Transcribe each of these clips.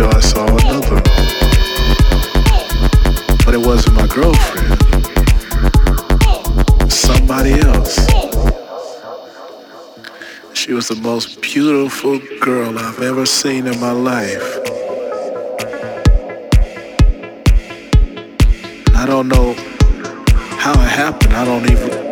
until I saw another. But it wasn't my girlfriend, somebody else. She was the most beautiful girl I've ever seen in my life. I don't know how it happened. I don't even.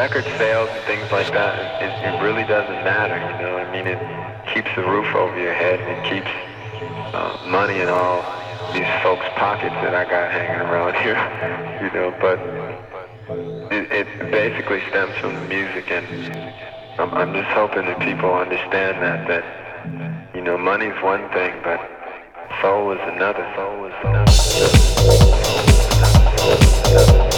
Record sales and things like that, it, it really doesn't matter, you know. I mean, it keeps the roof over your head and it keeps uh, money in all these folks' pockets that I got hanging around here, you know. But it, it basically stems from the music, and I'm, I'm just hoping that people understand that that you know, money's one thing, but soul is another. Soul is another.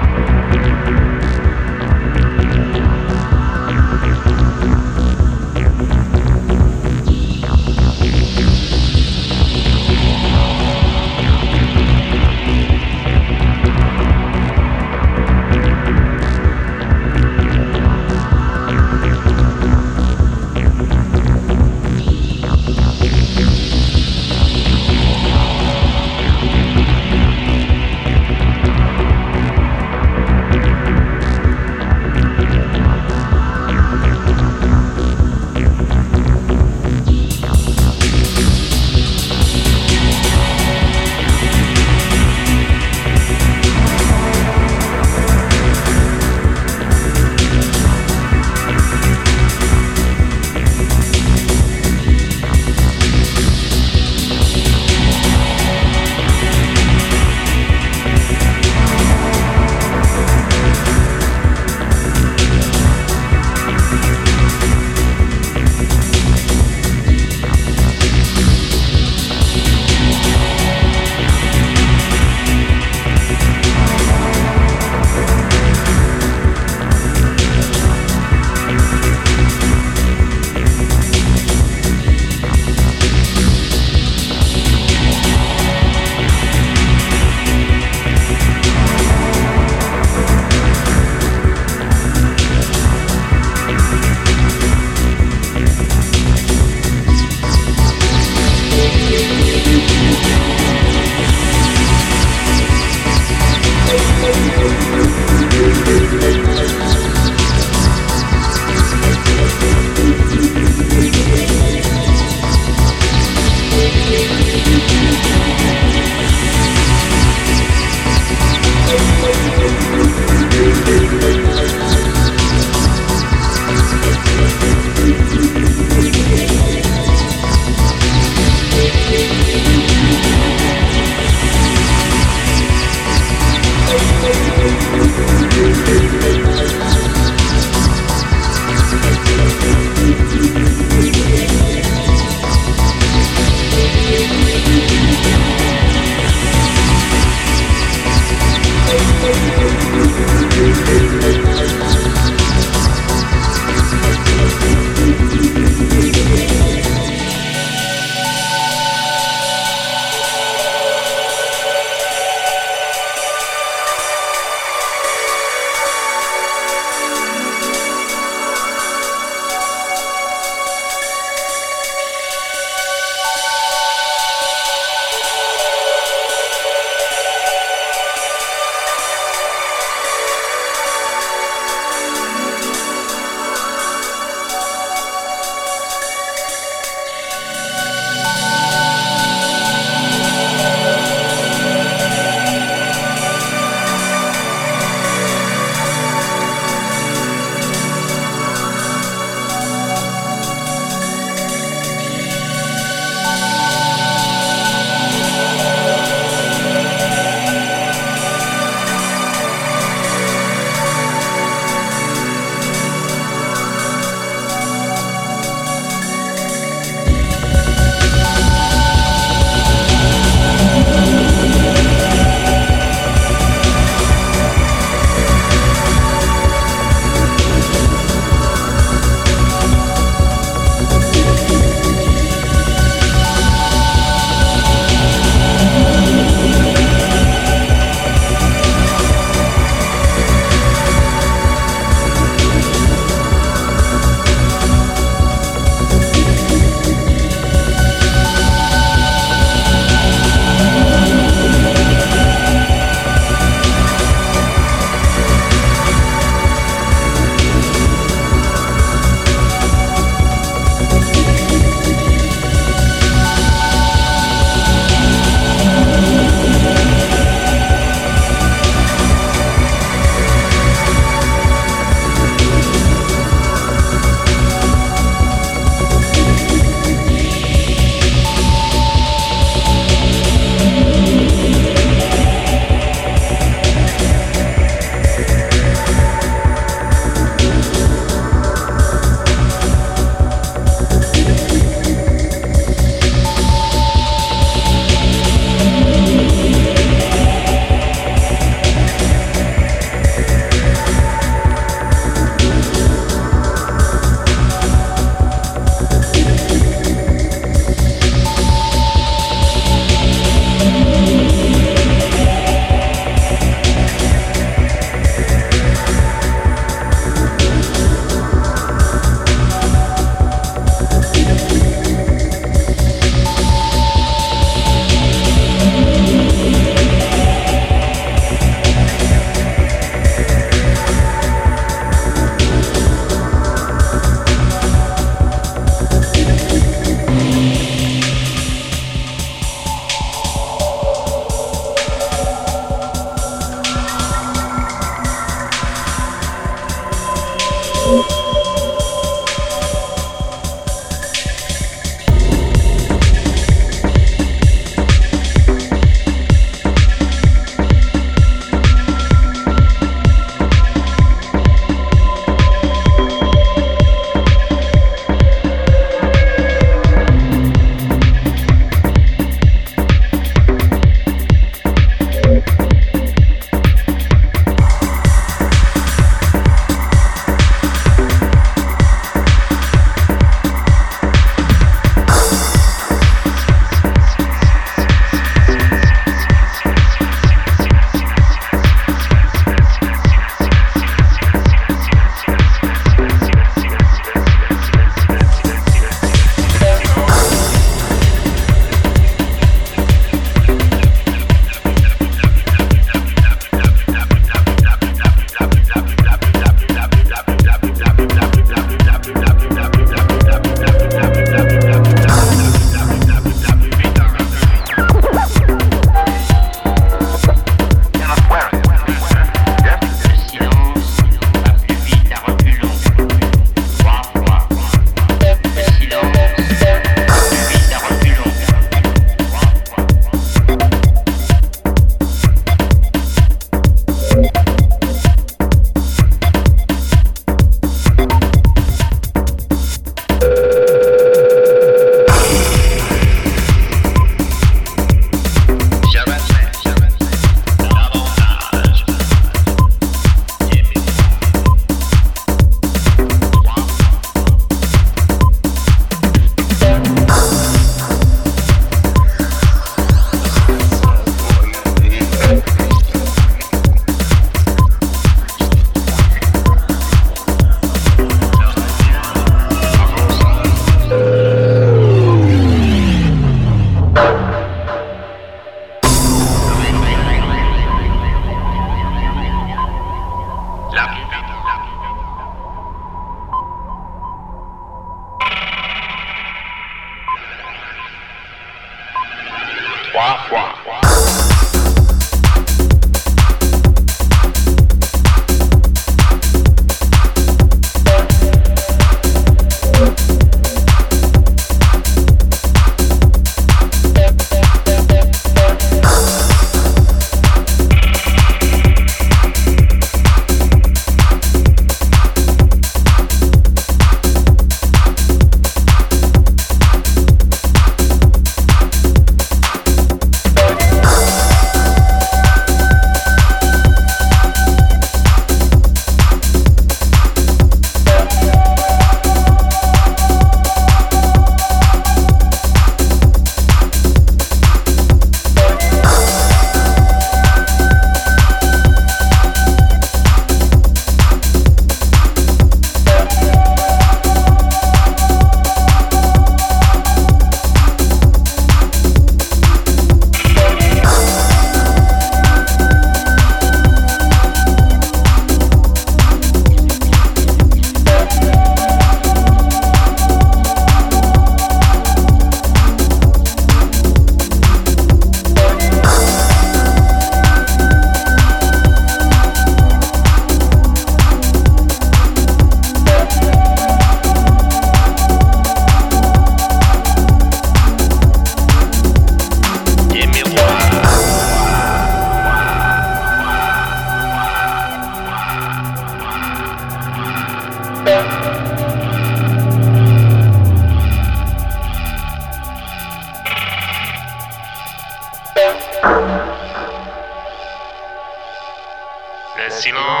Sino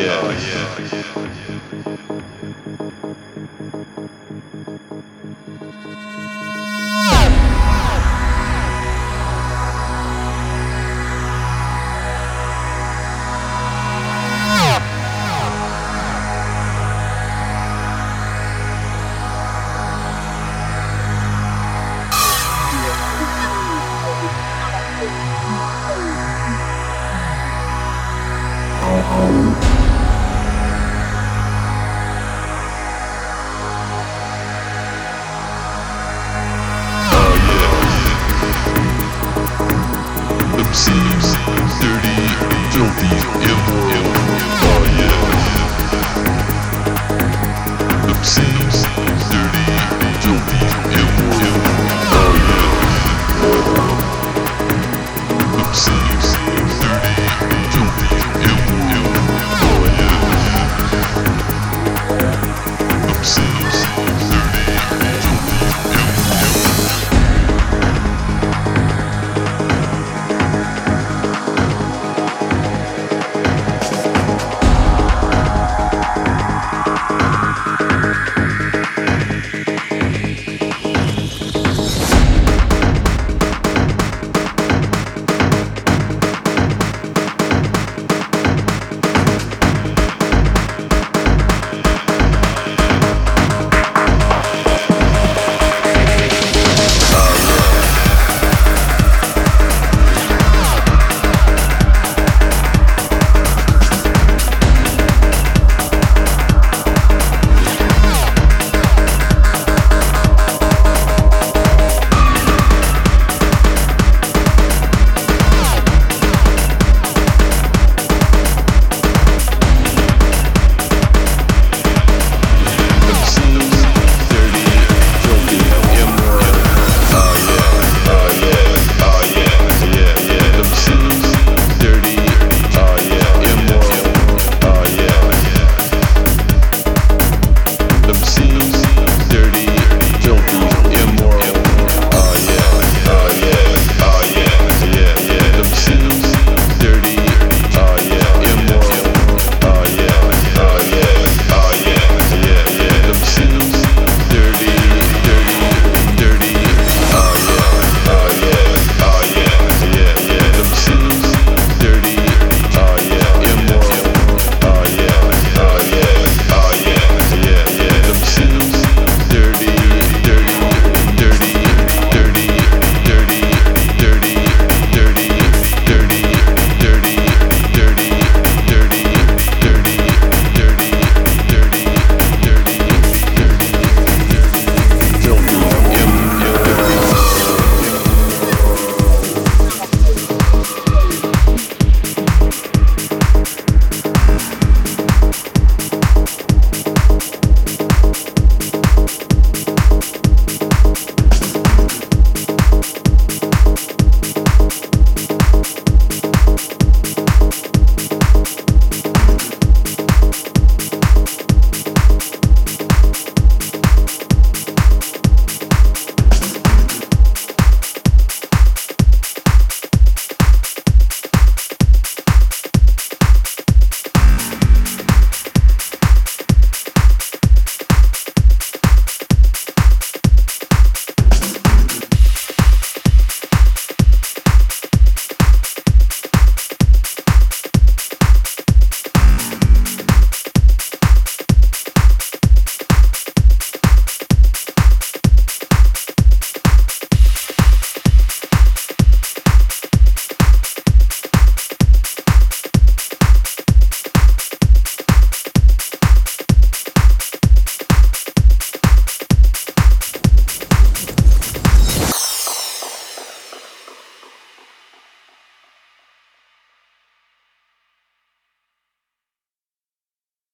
yeah. Oh, yeah.